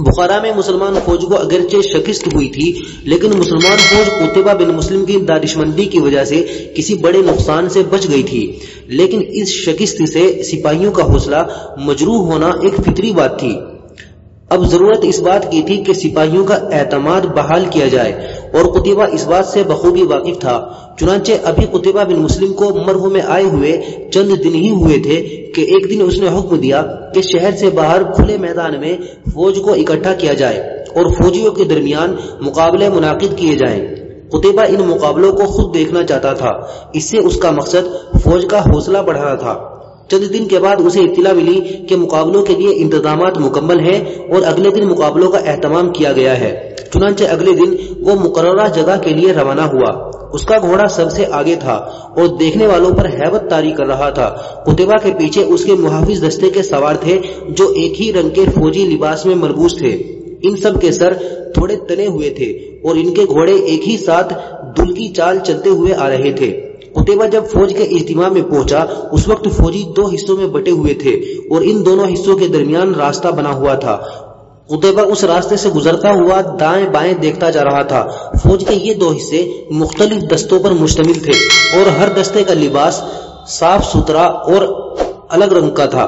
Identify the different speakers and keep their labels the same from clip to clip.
Speaker 1: بخارا میں مسلمان فوج کو اگرچہ شکست ہوئی تھی، لیکن مسلمان فوج قطبہ بن مسلم کی دانشمندی کی وجہ سے کسی بڑے نقصان سے بچ گئی تھی۔ لیکن اس شکست سے سپاہیوں کا حوصلہ مجروح ہونا ایک فطری بات تھی۔ اب ضرورت اس بات کی تھی کہ سپاہیوں کا اعتماد بحال کیا جائے۔ اور قطبہ اس بات سے بخوبی واقف تھا۔ چنانچہ ابھی قطبہ بن مسلم کو مرغ میں آئے ہوئے چند دن ہی ہوئے تھے کہ ایک دن اس نے حکم دیا کہ شہر سے باہر کھلے میدان میں فوج کو اکٹھا کیا جائے اور فوجیوں کے درمیان مقابلے منعقد کیے جائیں۔ قطبہ ان مقابلوں کو خود دیکھنا چاہتا تھا۔ اس سے اس کا مقصد فوج کا حوصلہ بڑھانا تھا۔ چند دن کے بعد اسے اطلاع ملی کہ مقابلوں کے لیے انتظامات مکمل ہیں اور اگلے دن مقابلوں کا اہتمام کیا گیا ہے۔ چنانچہ اگلے دن وہ مقررہ جگہ کے لیے روانہ ہوا۔ اس کا گھوڑا سب سے آگے تھا اور دیکھنے والوں پر حیبت تاری کر رہا تھا۔ قطبہ کے پیچھے اس کے محافظ دستے کے سوار تھے جو ایک ہی رنگ کے فوجی لباس میں مربوس تھے۔ ان سب کے سر تھوڑے تنے ہوئے تھے اور ان کے گھوڑے ایک ہی ساتھ دل کی چال چلتے ہوئے آ رہے تھے۔ قطبہ جب فوج کے اجتماع میں پہنچا، اس وقت فوجی دو حصوں میں بٹے ہوئے تھے اور ان دونوں حصوں کے درمیان راستہ بنا ہوا تھا۔ قطبہ اس راستے سے گزرتا ہوا دائیں بائیں دیکھتا جا رہا تھا۔ فوج کے یہ دو حصے مختلف دستوں پر مشتمل تھے اور ہر دستے کا لباس صاف ستھرا اور الگ رنگ کا تھا،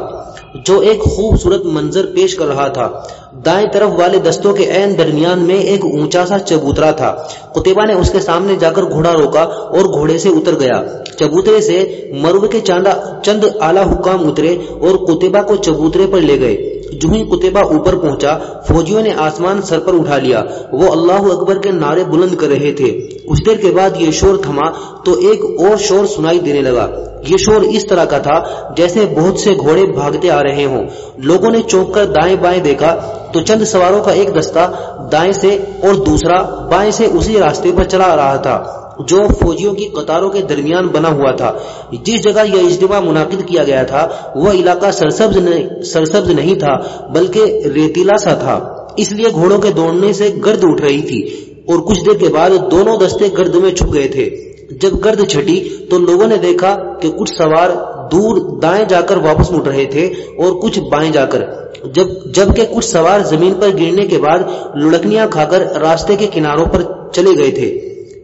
Speaker 1: جو ایک خوبصورت منظر پیش کر رہا تھا۔ دائیں طرف والے دستوں کے عین درمیان میں ایک اونچا سا چبوترا تھا۔ قطبہ نے اس کے سامنے جا کر گھوڑا روکا اور گھوڑے سے اتر گیا۔ چبوترے سے مرو کے چاندہ چند اعلی حکام اترے اور قطبہ کو چبوترے پر لے گئے۔ جو ہی قطبہ اوپر پہنچا۔ فوجیوں نے آسمان سر پر اٹھا لیا۔ وہ اللہ اکبر کے نعرے بلند کر رہے تھے۔ کچھ دیر کے بعد یہ شور تھما تو ایک اور شور سنائی دینے لگا۔ یہ شور اس طرح کا تھا جیسے بہت سے گھوڑے بھاگتے آ رہے ہوں۔ لوگوں نے چونک کر دائیں بائیں دیکھا۔ تو چند سواروں کا ایک دستہ دائیں سے اور دوسرا بائیں سے اسی راستے پر چلا رہا تھا، جو فوجیوں کی قطاروں کے درمیان بنا ہوا تھا۔ جس جگہ یہ اجتماع منعقد کیا گیا تھا، وہ علاقہ سرسبز سرسبز نہیں تھا، بلکہ ریتیلا سا تھا۔ اس لیے گھوڑوں کے دوڑنے سے گرد اٹھ رہی تھی اور کچھ دیر کے بعد دونوں دستے گرد میں چھپ گئے تھے۔ جب گرد چھٹی تو لوگوں نے دیکھا کہ کچھ سوار دور دائیں جا کر واپس مڑ رہے تھے اور کچھ بائیں جا کر۔ جب جبکہ کچھ سوار زمین پر گرنے کے بعد لڑکنیاں کھا کر راستے کے کناروں پر چلے گئے تھے۔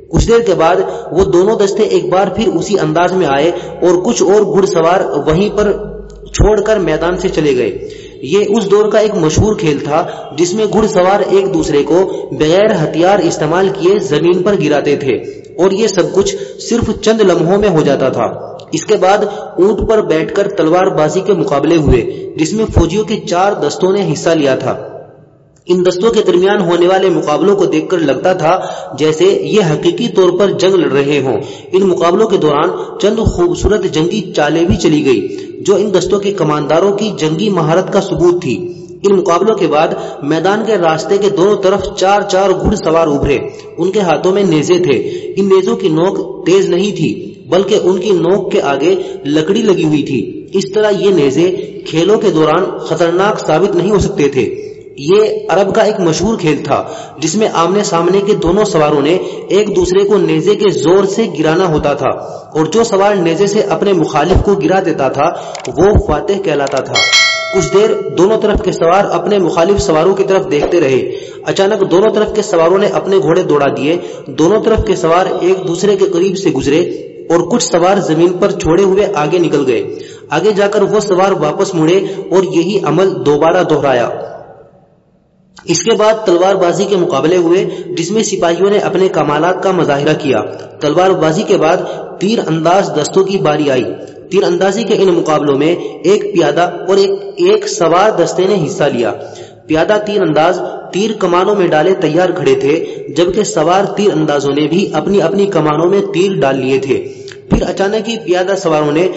Speaker 1: کچھ دیر کے بعد وہ دونوں دستے ایک بار پھر اسی انداز میں آئے اور کچھ اور گھڑ سوار وہیں پر چھوڑ کر میدان سے چلے گئے۔ یہ اس دور کا ایک مشہور کھیل تھا جس میں گھڑ سوار ایک دوسرے کو بغیر ہتھیار استعمال کیے زمین پر گراتے تھے۔ اور یہ سب کچھ صرف چند لمحوں میں ہو جاتا تھا۔ اس کے بعد اونٹ پر بیٹھ کر تلوار بازی کے مقابلے ہوئے، جس میں فوجیوں کے چار دستوں نے حصہ لیا تھا۔ ان دستوں کے درمیان ہونے والے مقابلوں کو دیکھ کر لگتا تھا جیسے یہ حقیقی طور پر جنگ لڑ رہے ہوں۔ ان مقابلوں کے دوران چند خوبصورت جنگی چالیں بھی چلی گئی، جو ان دستوں کے کمانداروں کی جنگی مہارت کا ثبوت تھی۔ ان مقابلوں کے بعد میدان کے راستے کے دونوں طرف چار چار گھڑ سوار ابھرے۔ ان کے ہاتھوں میں نیزے تھے۔ ان نیزوں کی نوک تیز نہیں تھی، بلکہ ان کی نوک کے آگے لکڑی لگی ہوئی تھی۔ اس طرح یہ نیزے کھیلوں کے دوران خطرناک ثابت نہیں ہو سکتے تھے۔ یہ عرب کا ایک مشہور کھیل تھا، جس میں آمنے سامنے کے دونوں سواروں نے ایک دوسرے کو نیزے کے زور سے گرانا ہوتا تھا، اور جو سوار نیزے سے اپنے مخالف کو گرا دیتا تھا، وہ فاتح کہلاتا تھا۔ کچھ دیر دونوں طرف کے سوار اپنے مخالف سواروں کی طرف دیکھتے رہے۔ اچانک دونوں طرف کے سواروں نے اپنے گھوڑے دوڑا دیے۔ دونوں طرف کے سوار ایک دوسرے کے قریب سے گزرے اور کچھ سوار زمین پر چھوڑے ہوئے آگے نکل گئے۔ آگے جا کر وہ سوار واپس مڑے اور یہی عمل دوبارہ دہرایا۔ اس کے بعد تلوار بازی کے مقابلے ہوئے، جس میں سپاہیوں نے اپنے کمالات کا مظاہرہ کیا۔ تلوار بازی کے بعد تیر انداز دستوں کی باری آئی۔ تیر اندازی کے ان مقابلوں میں ایک پیادہ اور ایک ایک سوار دستے نے حصہ لیا۔ پیادہ تیر انداز تیر کمانوں میں ڈالے تیار کھڑے تھے، جبکہ سوار تیر اندازوں نے بھی اپنی اپنی کمانوں میں تیر ڈال لیے تھے۔ پھر اچانک ہی پیادہ سواروں نے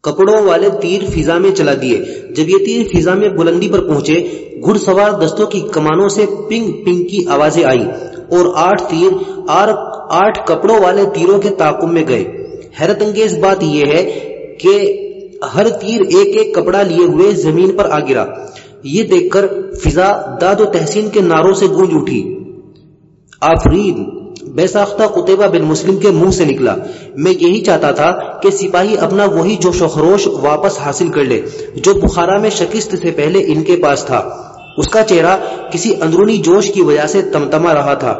Speaker 1: کپڑوں والے تیر فضا میں چلا دیے۔ جب یہ تیر فضا میں بلندی پر پہنچے گھڑ سوار دستوں کی کمانوں سے پنگ پنگ کی آوازیں آئی اور آٹھ تیر آٹھ کپڑوں والے تیروں کے تعاقب میں گئے۔ حیرت انگیز بات یہ ہے کہ ہر تیر ایک ایک کپڑا لیے ہوئے زمین پر آ گرا۔ یہ دیکھ کر فضا داد و تحسین کے ناروں سے گونج اٹھی۔ آفرین بے ساختہ قطبہ بن مسلم کے منہ سے نکلا۔ میں یہی چاہتا تھا کہ سپاہی اپنا وہی جوش و خروش واپس حاصل کر لے، جو بخارا میں شکست سے پہلے ان کے پاس تھا۔ اس کا چہرہ کسی اندرونی جوش کی وجہ سے تمتما رہا تھا۔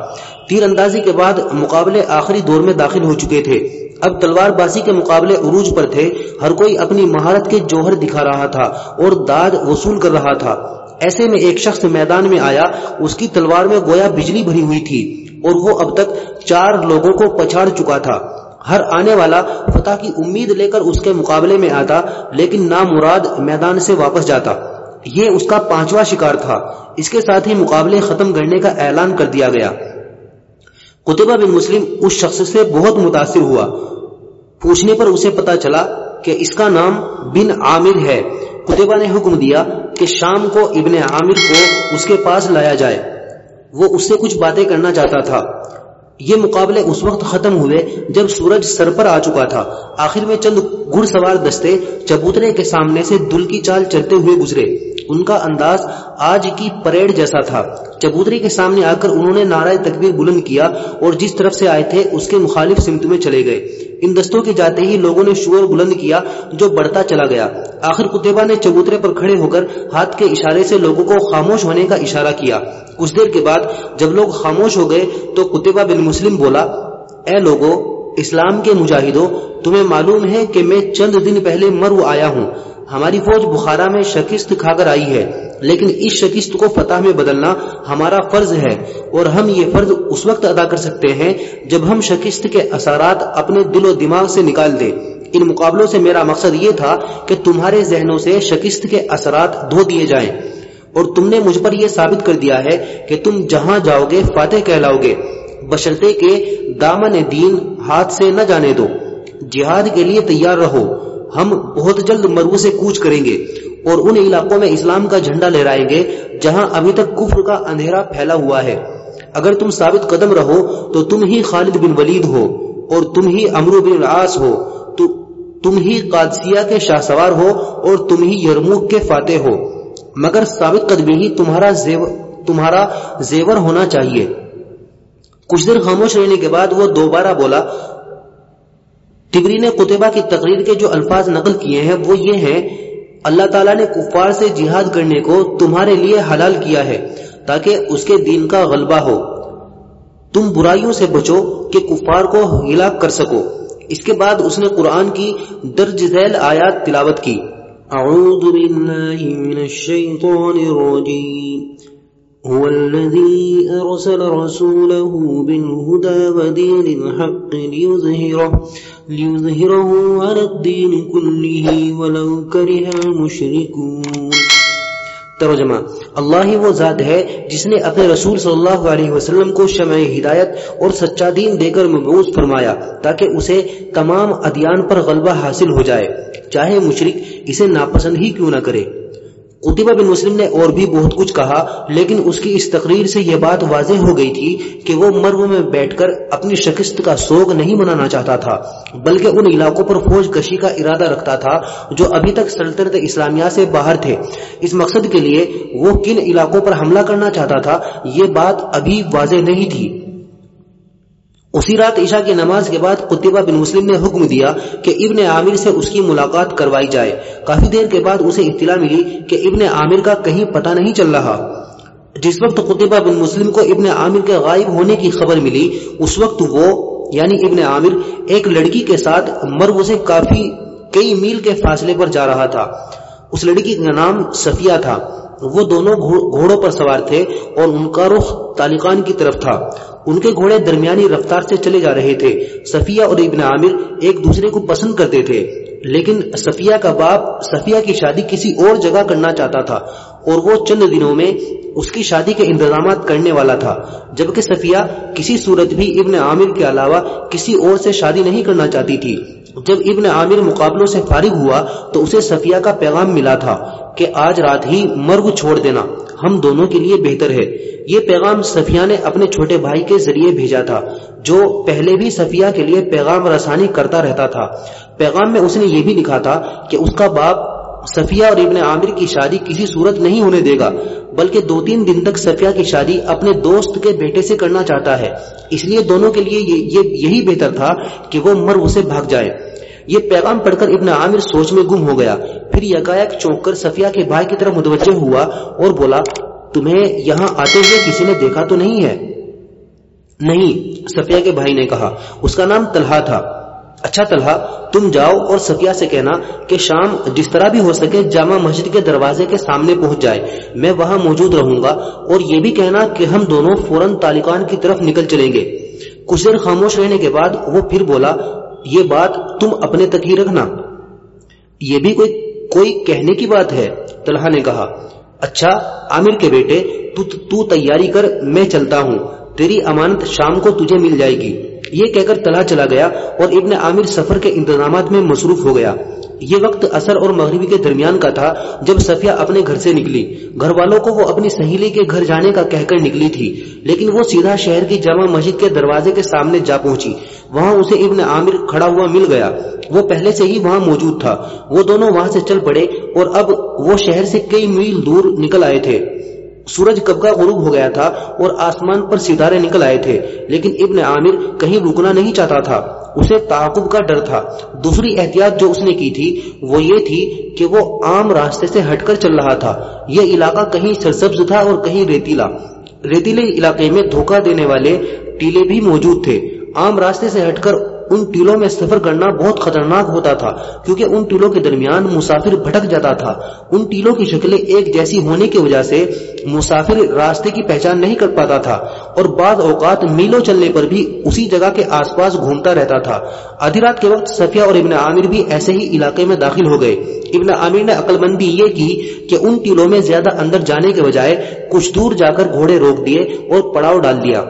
Speaker 1: تیر اندازی کے بعد مقابلے آخری دور میں داخل ہو چکے تھے۔ اب تلوار بازی کے مقابلے عروج پر تھے، ہر کوئی اپنی مہارت کے جوہر دکھا رہا تھا اور داد وصول کر رہا تھا۔ ایسے میں ایک شخص میدان میں آیا، اس کی تلوار میں گویا بجلی بھری ہوئی تھی اور وہ اب تک چار لوگوں کو پچھاڑ چکا تھا۔ ہر آنے والا فتح کی امید لے کر اس کے مقابلے میں آتا، لیکن نامراد میدان سے واپس جاتا۔ یہ اس کا پانچواں شکار تھا۔ اس کے ساتھ ہی مقابلے ختم کرنے کا اعلان کر دیا گیا۔ قطبہ بن مسلم اس شخص سے بہت متاثر ہوا۔ پوچھنے پر اسے پتا چلا کہ اس کا نام بن عامر ہے۔ قطبہ نے حکم دیا کہ شام کو ابن عامر کو اس کے پاس لایا جائے۔ وہ اس سے کچھ باتیں کرنا چاہتا تھا۔ یہ مقابلے اس وقت ختم ہوئے جب سورج سر پر آ چکا تھا۔ آخر میں چند گھڑ سوار دستے چبوترے کے سامنے سے دل کی چال چلتے ہوئے گزرے۔ ان کا انداز آج کی پریڈ جیسا تھا۔ چبوتری کے سامنے آ کر انہوں نے نعرہ تکبیر بلند کیا اور جس طرف سے آئے تھے اس کے مخالف سمت میں چلے گئے۔ ان دستوں کے جاتے ہی لوگوں نے شور بلند کیا جو بڑھتا چلا گیا۔ آخر کتبہ نے چبوترے پر کھڑے ہو کر ہاتھ کے اشارے سے لوگوں کو خاموش ہونے کا اشارہ کیا۔ کچھ دیر کے بعد جب لوگ خاموش ہو گئے تو کتبہ بن مسلم بولا، اے لوگو، اسلام کے مجاہدوں، تمہیں معلوم ہے کہ میں چند دن پہلے مرو آیا ہوں۔ ہماری فوج بخارا میں شکست کھا کر آئی ہے، لیکن اس شکست کو فتح میں بدلنا ہمارا فرض ہے اور ہم یہ فرض اس وقت ادا کر سکتے ہیں جب ہم شکست کے اثرات اپنے دل و دماغ سے نکال دیں۔ ان مقابلوں سے میرا مقصد یہ تھا کہ تمہارے ذہنوں سے شکست کے اثرات دھو دیے جائیں۔ اور تم نے مجھ پر یہ ثابت کر دیا ہے کہ تم جہاں جاؤ گے فاتح کہلاؤ گے۔ بشرتے کے دامن دین ہاتھ سے نہ جانے دو۔ جہاد کے لیے تیار رہو۔ ہم بہت جلد مرو سے کوچ کریں گے اور ان علاقوں میں اسلام کا جھنڈا لہرائیں گے جہاں ابھی تک کفر کا اندھیرا پھیلا ہوا ہے۔ اگر تم ثابت قدم رہو تو تم ہی خالد بن ولید ہو اور تم ہی امرو بن العاص ہو۔ تو تم ہی قادسیہ کے شاہ سوار ہو اور تم ہی یرموک کے فاتح ہو۔ مگر ثابت قدمی ہی تمہارا زیور تمہارا زیور ہونا چاہیے۔ کچھ دیر خاموش رہنے کے بعد وہ دوبارہ بولا تبری نے قطبہ کی تقریر کے جو الفاظ نقل کیے ہیں وہ یہ ہیں، اللہ تعالیٰ نے کفار سے جہاد کرنے کو تمہارے لیے حلال کیا ہے تاکہ اس کے دین کا غلبہ ہو۔ تم برائیوں سے بچو کہ کفار کو ہلاک کر سکو۔ اس کے بعد اس نے قرآن کی درج ذیل آیات تلاوت کی۔ اعوذ باللہ من الشیطان الرجیم۔ هو الذي أرسل رسوله بالهدى ودين الحق ليظهره, ليظهره على الدين كله ولو كره المشركون. ترجمہ اللہ ہی وہ ذات ہے جس نے اپنے رسول صلی اللہ علیہ وسلم کو شمع ہدایت اور سچا دین دے کر مبعوث فرمایا تاکہ اسے تمام ادیان پر غلبہ حاصل ہو جائے۔ چاہے مشرک اسے ناپسند ہی کیوں نہ کرے۔ قطبہ بن مسلم نے اور بھی بہت کچھ کہا، لیکن اس کی اس تقریر سے یہ بات واضح ہو گئی تھی کہ وہ مرو میں بیٹھ کر اپنی شکست کا سوگ نہیں منانا چاہتا تھا، بلکہ ان علاقوں پر فوج کشی کا ارادہ رکھتا تھا جو ابھی تک سلطنت اسلامیہ سے باہر تھے۔ اس مقصد کے لیے وہ کن علاقوں پر حملہ کرنا چاہتا تھا، یہ بات ابھی واضح نہیں تھی۔ اسی رات عشاء کی نماز کے بعد قطبہ بن مسلم نے حکم دیا کہ ابن عامر سے اس کی ملاقات کروائی جائے۔ کافی دیر کے بعد اسے اطلاع ملی کہ ابن عامر کا کہیں پتہ نہیں چل رہا۔ جس وقت قطبہ بن مسلم کو ابن عامر کے غائب ہونے کی خبر ملی، اس وقت وہ یعنی ابن عامر، ایک لڑکی کے ساتھ مرو سے کافی، کئی میل کے فاصلے پر جا رہا تھا۔ اس لڑکی کا نام صفیہ تھا۔ وہ دونوں گھوڑوں پر سوار تھے اور ان کا رخ تالقان کی طرف تھا۔ ان کے گھوڑے درمیانی رفتار سے چلے جا رہے تھے۔ صفیہ اور ابن عامر ایک دوسرے کو پسند کرتے تھے۔ لیکن صفیہ کا باپ صفیہ کی شادی کسی اور جگہ کرنا چاہتا تھا اور وہ چند دنوں میں اس کی شادی کے انتظامات کرنے والا تھا۔ جبکہ صفیہ کسی صورت بھی ابن عامر کے علاوہ کسی اور سے شادی نہیں کرنا چاہتی تھی۔ جب ابن عامر مقابلوں سے فارغ ہوا تو اسے صفیہ کا پیغام ملا تھا کہ آج رات ہی مرگ چھوڑ دینا، ہم دونوں کے لیے بہتر ہے۔ یہ پیغام صفیہ نے اپنے چھوٹے بھائی کے ذریعے بھیجا تھا، جو پہلے بھی صفیہ کے لیے پیغام رسانی کرتا رہتا تھا۔ پیغام میں اس نے یہ بھی لکھا تھا کہ اس کا باپ صفیہ اور ابن عامر کی شادی کسی صورت نہیں ہونے دے گا، بلکہ دو تین دن تک صفیہ کی شادی اپنے دوست کے بیٹے سے کرنا چاہتا ہے۔ اس لیے دونوں کے لیے یہی بہتر تھا کہ وہ مر اسے بھاگ جائے۔ یہ پیغام پڑھ کر ابن عامر سوچ میں گم ہو گیا۔ پھر یکایک چونک کر صفیہ کے بھائی کی طرف متوجہ ہوا اور بولا، تمہیں یہاں آتے ہوئے کسی نے دیکھا تو نہیں ہے؟ نہیں سفیا کے بھائی نے کہا۔ اس کا نام طلحہ تھا۔ اچھا طلحہ تم جاؤ اور سفیا سے کہنا کہ شام جس طرح بھی ہو سکے جامع مسجد کے دروازے کے سامنے پہنچ جائے۔ میں وہاں موجود رہوں گا اور یہ بھی کہنا کہ ہم دونوں فوراً تالکان کی طرف نکل چلیں گے۔ کچھ دیر خاموش رہنے کے بعد وہ پھر بولا یہ بات تم اپنے تک ہی رکھنا۔ یہ بھی کوئی کوئی کہنے کی بات ہے طلحہ نے کہا۔ اچھا عامر کے بیٹے تو, تو تیاری کر میں چلتا ہوں۔ تیری امانت شام کو تجھے مل جائے گی۔ یہ کہہ کر تلا چلا گیا اور ابن عامر سفر کے انتظامات میں مصروف ہو گیا۔ یہ وقت اثر اور مغربی کے درمیان کا تھا جب صفیہ اپنے گھر سے نکلی۔ گھر والوں کو وہ اپنی سہیلی کے گھر جانے کا کہہ کر نکلی تھی، لیکن وہ سیدھا شہر کی جامع مسجد کے دروازے کے سامنے جا پہنچی۔ وہاں اسے ابن عامر کھڑا ہوا مل گیا۔ وہ پہلے سے ہی وہاں موجود تھا۔ وہ دونوں وہاں سے چل پڑے اور اب وہ شہر سے کئی میل دور نکل آئے تھے۔ سورج کب کا غروب ہو گیا تھا اور آسمان پر ستارے نکل آئے تھے، لیکن ابن عامر کہیں رکنا نہیں چاہتا تھا۔ اسے تعاقب کا ڈر تھا۔ دوسری احتیاط جو اس نے کی تھی وہ یہ تھی کہ وہ عام راستے سے ہٹ کر چل رہا تھا۔ یہ علاقہ کہیں سرسبز تھا اور کہیں ریتیلا۔ ریتیلے علاقے میں دھوکہ دینے والے ٹیلے بھی موجود تھے۔ عام راستے سے ہٹ کر ان ٹیلوں میں سفر کرنا بہت خطرناک ہوتا تھا، کیونکہ ان ٹیلوں کے درمیان مسافر بھٹک جاتا تھا۔ ان ٹیلوں کی شکلیں ایک جیسی ہونے کی وجہ سے مسافر راستے کی پہچان نہیں کر پاتا تھا اور بعض اوقات میلوں چلنے پر بھی اسی جگہ کے آس پاس گھومتا رہتا تھا۔ آدھی رات کے وقت صفیہ اور ابن عامر بھی ایسے ہی علاقے میں داخل ہو گئے۔ ابن عامر نے عقل مندی یہ کی کہ ان ٹیلوں میں زیادہ اندر جانے کے بجائے کچھ دور جا کر گھوڑے روک دیے اور پڑاؤ ڈال دیا۔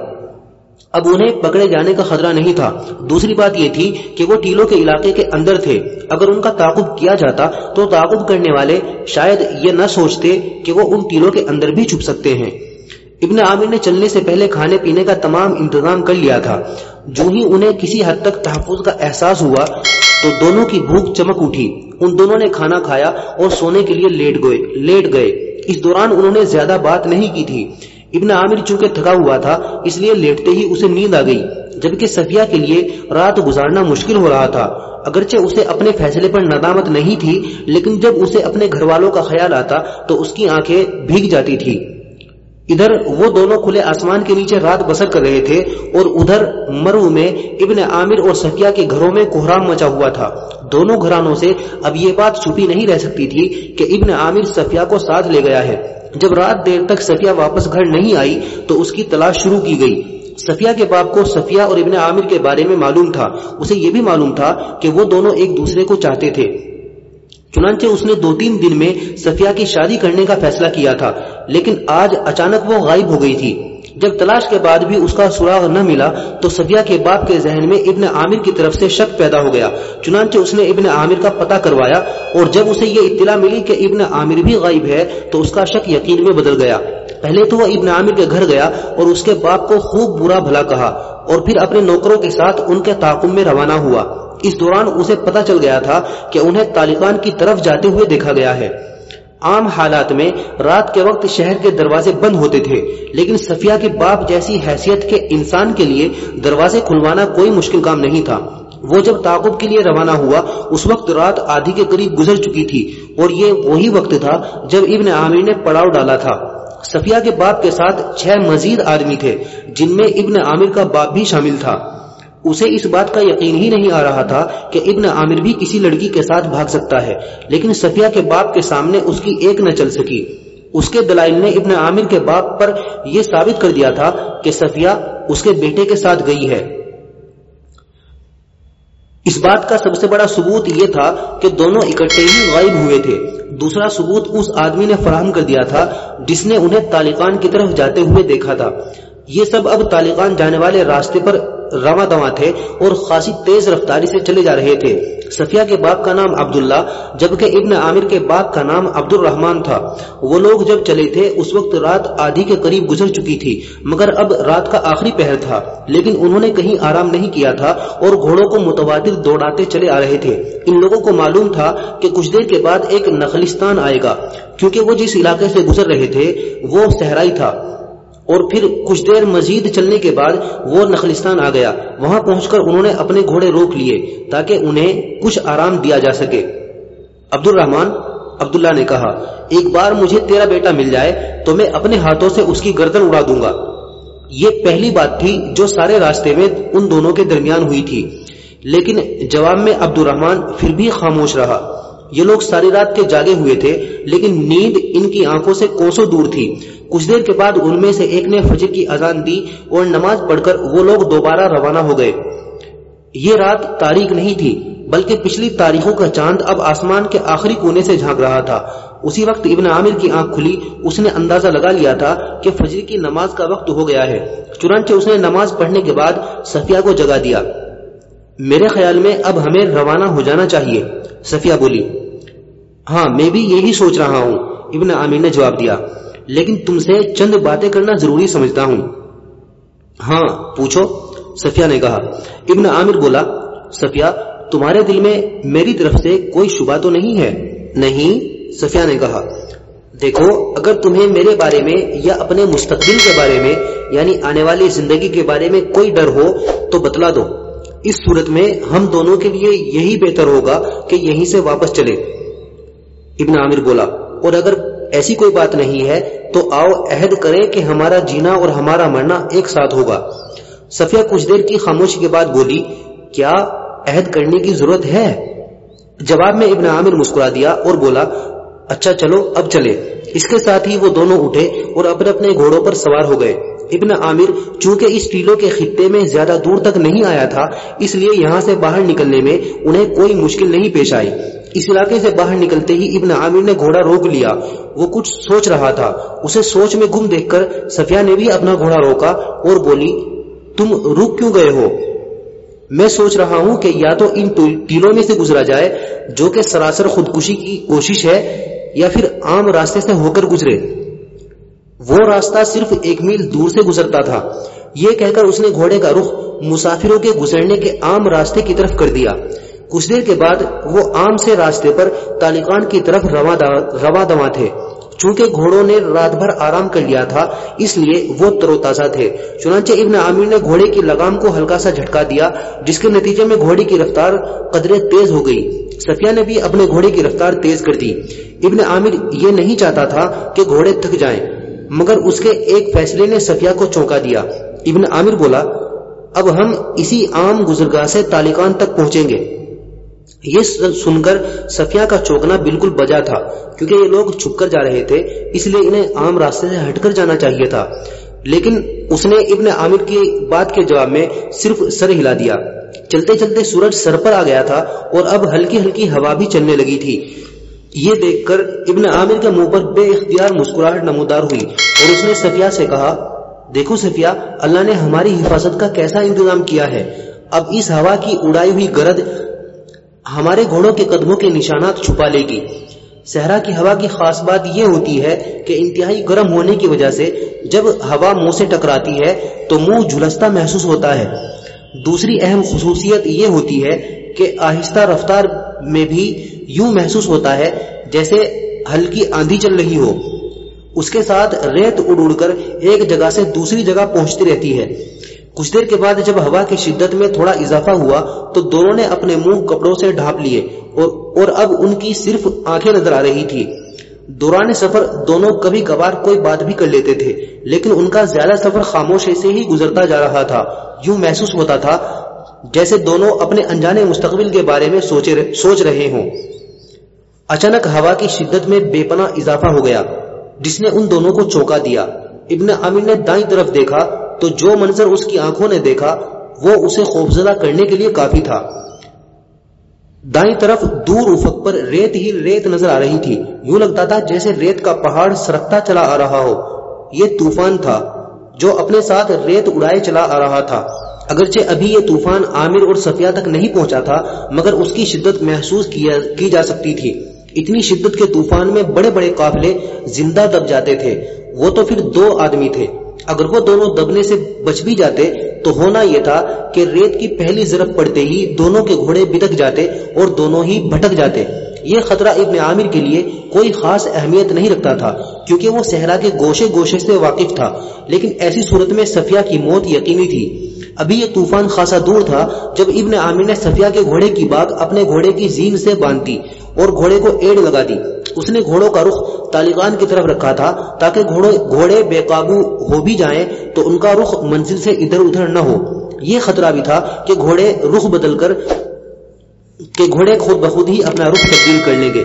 Speaker 1: اب انہیں پکڑے جانے کا خطرہ نہیں تھا۔ دوسری بات یہ تھی کہ وہ ٹیلوں کے علاقے کے اندر تھے۔ اگر ان کا تعاقب کیا جاتا تو تعاقب کرنے والے شاید یہ نہ سوچتے کہ وہ ان ٹیلوں کے اندر بھی چھپ سکتے ہیں۔ ابن عامر نے چلنے سے پہلے کھانے پینے کا تمام انتظام کر لیا تھا۔ جو ہی انہیں کسی حد تک تحفظ کا احساس ہوا تو دونوں کی بھوک چمک اٹھی۔ ان دونوں نے کھانا کھایا اور سونے کے لیے لیٹ گئے لیٹ گئے۔ اس دوران انہوں نے زیادہ بات نہیں کی تھی۔ ابن عامر چونکہ تھکا ہوا تھا، اس لیے لیٹتے ہی اسے نیند آ گئی، جبکہ صفیہ کے لیے رات گزارنا مشکل ہو رہا تھا۔ اگرچہ اسے اپنے فیصلے پر ندامت نہیں تھی، لیکن جب اسے اپنے گھر والوں کا خیال آتا تو اس کی آنکھیں بھیگ جاتی تھی ادھر وہ دونوں کھلے آسمان کے نیچے رات بسر کر رہے تھے اور ادھر مرو میں ابن عامر اور صفیہ کے گھروں میں کوہرام مچا ہوا تھا۔ دونوں گھرانوں سے اب یہ بات چھپی نہیں رہ سکتی تھی کہ ابن عامر صفیہ کو ساتھ لے گیا ہے۔ جب رات دیر تک صفیہ واپس گھر نہیں آئی تو اس کی تلاش شروع کی گئی۔ صفیہ کے باپ کو صفیہ اور ابن عامر کے بارے میں معلوم تھا۔ اسے یہ بھی معلوم تھا کہ وہ دونوں ایک دوسرے کو چاہتے تھے۔ چنانچہ اس نے دو تین دن میں صفیہ کی شادی کرنے کا فیصلہ کیا تھا، لیکن آج اچانک وہ غائب ہو گئی تھی۔ جب تلاش کے بعد بھی اس کا سراغ نہ ملا، تو صفیہ کے باپ کے ذہن میں ابن عامر کی طرف سے شک پیدا ہو گیا۔ چنانچہ اس نے ابن عامر کا پتہ کروایا اور جب اسے یہ اطلاع ملی کہ ابن عامر بھی غائب ہے، تو اس کا شک یقین میں بدل گیا۔ پہلے تو وہ ابن عامر کے گھر گیا اور اس کے باپ کو خوب برا بھلا کہا اور پھر اپنے نوکروں کے ساتھ ان کے تعاقب میں روانہ ہوا۔ اس دوران اسے پتا چل گیا تھا کہ انہیں طالبان کی طرف جاتے ہوئے دیکھا گیا ہے۔ عام حالات میں رات کے وقت شہر کے دروازے بند ہوتے تھے، لیکن صفیہ کے باپ جیسی حیثیت کے انسان کے لیے دروازے کھلوانا کوئی مشکل کام نہیں تھا۔ وہ جب تعاقب کے لیے روانہ ہوا، اس وقت رات آدھی کے قریب گزر چکی تھی اور یہ وہی وقت تھا جب ابن عامر نے پڑاؤ ڈالا تھا۔ صفیہ کے باپ کے ساتھ چھ مزید آدمی تھے، جن میں ابن عامر کا باپ بھی شامل تھا۔ اسے اس بات کا یقین ہی نہیں آ رہا تھا کہ ابن عامر بھی کسی لڑکی کے ساتھ بھاگ سکتا ہے، لیکن صفیہ کے باپ کے سامنے اس کی ایک نہ چل سکی۔ اس کے دلائل نے ابن عامر کے باپ پر یہ ثابت کر دیا تھا کہ صفیہ اس کے بیٹے کے ساتھ گئی ہے۔ اس بات کا سب سے بڑا ثبوت یہ تھا کہ دونوں اکٹھے ہی غائب ہوئے تھے۔ دوسرا ثبوت اس آدمی نے فراہم کر دیا تھا جس نے انہیں طالقان کی طرف جاتے ہوئے دیکھا تھا۔ یہ سب اب طالقان جانے والے راستے پر رواں دواں تھے اور خاصی تیز رفتاری سے چلے جا رہے تھے۔ صفیہ کے باپ کا نام عبداللہ، جبکہ ابن عامر کے باپ کا نام عبد الرحمان تھا۔ وہ لوگ جب چلے تھے، اس وقت رات آدھی کے قریب گزر چکی تھی، مگر اب رات کا آخری پہر تھا۔ لیکن انہوں نے کہیں آرام نہیں کیا تھا اور گھوڑوں کو متواتر دوڑاتے چلے آ رہے تھے۔ ان لوگوں کو معلوم تھا کہ کچھ دیر کے بعد ایک نخلستان آئے گا، کیونکہ وہ جس علاقے سے گزر رہے تھے، وہ صحرائی تھا۔ اور پھر کچھ دیر مزید چلنے کے بعد وہ نخلستان آ گیا۔ وہاں پہنچ کر انہوں نے اپنے گھوڑے روک لیے تاکہ انہیں کچھ آرام دیا جا سکے۔ عبد الرحمان عبداللہ نے کہا، ایک بار مجھے تیرا بیٹا مل جائے تو میں اپنے ہاتھوں سے اس کی گردن اڑا دوں گا۔ یہ پہلی بات تھی جو سارے راستے میں ان دونوں کے درمیان ہوئی تھی۔ لیکن جواب میں عبد الرحمان پھر بھی خاموش رہا۔ یہ لوگ ساری رات کے جاگے ہوئے تھے، لیکن نیند ان کی آنکھوں سے کوسوں دور تھی۔ کچھ دیر کے بعد ان میں سے ایک نے فجر کی اذان دی اور نماز پڑھ کر وہ لوگ دوبارہ روانہ ہو گئے۔ یہ رات تاریخ نہیں تھی، بلکہ پچھلی تاریخوں کا چاند اب آسمان کے آخری کونے سے جھانک رہا تھا۔ اسی وقت ابن عامر کی آنکھ کھلی، اس نے اندازہ لگا لیا تھا کہ فجر کی نماز کا وقت ہو گیا ہے، چنانچہ اس نے نماز پڑھنے کے بعد صفیہ کو جگا دیا۔ میرے خیال میں اب ہمیں روانہ ہو جانا چاہیے، صفیہ بولی۔ ہاں میں بھی یہی سوچ رہا ہوں، ابن عامر نے جواب دیا۔ لیکن تم سے چند باتیں کرنا ضروری سمجھتا ہوں۔ ہاں پوچھو، صفیہ نے کہا۔ ابن عامر بولا، صفیہ، تمہارے دل میں میری طرف سے کوئی شبہ تو نہیں ہے؟ نہیں، صفیہ نے کہا۔ دیکھو، اگر تمہیں میرے بارے میں یا اپنے مستقبل کے بارے میں یعنی آنے والی زندگی کے بارے میں کوئی ڈر ہو، تو بتلا دو۔ اس صورت میں ہم دونوں کے لیے یہی بہتر ہوگا کہ یہیں سے واپس چلے۔ ابن عامر بولا، اور اگر ایسی کوئی بات نہیں ہے، تو آؤ عہد کرے کہ ہمارا جینا اور ہمارا مرنا ایک ساتھ ہوگا۔ صفیہ کچھ دیر کی خاموشی کے بعد بولی، کیا عہد کرنے کی ضرورت ہے؟ جواب میں ابن عامر مسکرا دیا اور بولا اچھا چلو، اب چلے۔ اس کے ساتھ ہی وہ دونوں اٹھے اور اپنے اپنے گھوڑوں پر سوار ہو گئے۔ ابن عامر چونکہ اس ٹیلوں کے خطے میں زیادہ دور تک نہیں آیا تھا، اس لیے یہاں سے باہر نکلنے میں انہیں کوئی مشکل نہیں پیش آئی۔ اس علاقے سے باہر نکلتے ہی ابن عامر نے گھوڑا روک لیا۔ وہ کچھ سوچ رہا تھا۔ اسے سوچ میں گم دیکھ کر صفیہ نے بھی اپنا گھوڑا روکا اور بولی، تم رک کیوں گئے ہو؟ میں سوچ رہا ہوں کہ یا تو ان ٹیلوں میں سے گزرا جائے، جو کہ سراسر خودکشی کی کوشش ہے، یا پھر عام راستے سے ہو کر گزرے۔ وہ راستہ صرف ایک میل دور سے گزرتا تھا۔ یہ کہہ کر اس نے گھوڑے کا رخ مسافروں کے گزرنے کے عام راستے کی طرف کر دیا۔ کچھ دیر کے بعد وہ عام سے راستے پر تالقان کی طرف روا دوا تھے۔ چونکہ گھوڑوں نے رات بھر آرام کر لیا تھا، اس لیے وہ ترو تازہ تھے۔ چنانچہ ابن عامر نے گھوڑے کی لگام کو ہلکا سا جھٹکا دیا، جس کے نتیجے میں گھوڑے کی رفتار قدرے تیز ہو گئی۔ سفیہ نے بھی اپنے گھوڑے کی رفتار تیز کر دی۔ ابن عامر یہ نہیں چاہتا تھا کہ گھوڑے تھک جائیں۔ مگر اس کے ایک فیصلے نے سفیہ کو چونکا دیا۔ ابن عامر بولا، اب ہم اسی عام گزرگاہ سے تالکان تک پہنچیں گے۔ یہ سن کر سفیہ کا چوکنا بالکل بجا تھا، کیونکہ یہ لوگ چھپ کر جا رہے تھے، اس لیے انہیں عام راستے سے ہٹ کر جانا چاہیے تھا۔ لیکن اس نے ابن عامر کی بات کے جواب میں صرف سر ہلا دیا۔ چلتے چلتے سورج سر پر آ گیا تھا اور اب ہلکی ہلکی ہوا بھی چلنے لگی تھی۔ یہ دیکھ کر ابن عامر کے منہ پر بے اختیار مسکراہٹ نمودار ہوئی اور اس نے سفیہ سے کہا، دیکھو سفیہ اللہ نے ہماری حفاظت کا کیسا انتظام کیا ہے؟ اب اس ہوا کی اڑائی ہوئی گرد ہمارے گھوڑوں کے قدموں کے نشانات چھپا لے گی۔ صحرا کی ہوا کی خاص بات یہ ہوتی ہے کہ انتہائی گرم ہونے کی وجہ سے جب ہوا منہ سے ٹکراتی ہے تو منہ جھلستا محسوس ہوتا ہے۔ دوسری اہم خصوصیت یہ ہوتی ہے کہ آہستہ رفتار میں بھی یوں محسوس ہوتا ہے جیسے ہلکی آندھی چل رہی ہو۔ اس کے ساتھ ریت اڑ اڑ کر ایک جگہ سے دوسری جگہ پہنچتی رہتی ہے۔ کچھ دیر کے بعد جب ہوا کی شدت میں تھوڑا اضافہ ہوا تو دونوں نے اپنے منہ کپڑوں سے ڈھانپ لیے اور اور اب ان کی صرف آنکھیں نظر آ رہی تھی۔ دوران سفر دونوں کبھی کبھار کوئی بات بھی کر لیتے تھے، لیکن ان کا زیادہ سفر خاموش سے ہی گزرتا جا رہا تھا۔ یوں محسوس ہوتا تھا جیسے دونوں اپنے انجانے مستقبل کے بارے میں سوچ رہے ہوں۔ اچانک ہوا کی شدت میں بے پناہ اضافہ ہو گیا، جس نے ان دونوں کو چوکا دیا۔ ابن عامر نے دائیں طرف دیکھا تو جو منظر اس کی آنکھوں نے دیکھا، وہ اسے خوفزدہ کرنے کے لیے کافی تھا۔ دائیں طرف دور افق پر ریت ہی ریت نظر آ رہی تھی۔ یوں لگتا تھا جیسے ریت کا پہاڑ سرکتا چلا آ رہا ہو۔ یہ طوفان تھا جو اپنے ساتھ ریت اڑائے چلا آ رہا تھا۔ اگرچہ ابھی یہ طوفان عامر اور صفیہ تک نہیں پہنچا تھا، مگر اس کی شدت محسوس کی جا سکتی تھی۔ اتنی شدت کے طوفان میں بڑے بڑے قافلے زندہ دب جاتے تھے۔ وہ تو پھر دو آدمی تھے۔ اگر وہ دونوں دبنے سے بچ بھی جاتے، تو ہونا یہ تھا کہ ریت کی پہلی ضرب پڑتے ہی دونوں کے گھوڑے بتک جاتے اور دونوں ہی بھٹک جاتے۔ یہ خطرہ ابن عامر کے لیے کوئی خاص اہمیت نہیں رکھتا تھا، کیونکہ وہ صحرا کے گوشے گوشے سے واقف تھا۔ لیکن ایسی صورت میں صفیہ کی موت یقینی تھی۔ ابھی یہ طوفان خاصا دور تھا جب ابن عامر نے صفیہ کے گھوڑے کی بات اپنے گھوڑے کی زین سے باندھ دی اور گھوڑے کو ایڑ لگا دی۔ اس نے گھوڑوں کا رخ تالیغان کی طرف رکھا تھا تاکہ گھوڑے بے قابو ہو بھی جائیں تو ان کا رخ منزل سے ادھر ادھر نہ ہو۔ یہ خطرہ بھی تھا کہ گھوڑے رخ بدل کر کہ گھوڑے خود بخود ہی اپنا رخ تبدیل کر لیں گے۔